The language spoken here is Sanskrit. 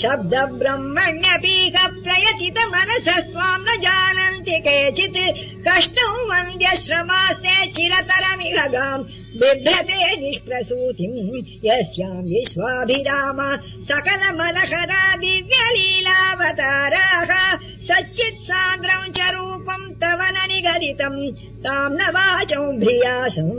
शब्द ब्रह्मण्यपीक प्रयतित मनसः त्वाम् न जानन्ति केचित् कष्टौ वन्द्य श्रमास्ते चिरतरमिलगाम् बिभ्रते निष्प्रसूतिम् यस्याम् विश्वाभिराम सकलमनसदा दिव्यलीलावताराः सच्चित् सान्द्रम् च रूपम् तव न निगदितम् ताम् न वाचौ भ्रियासम्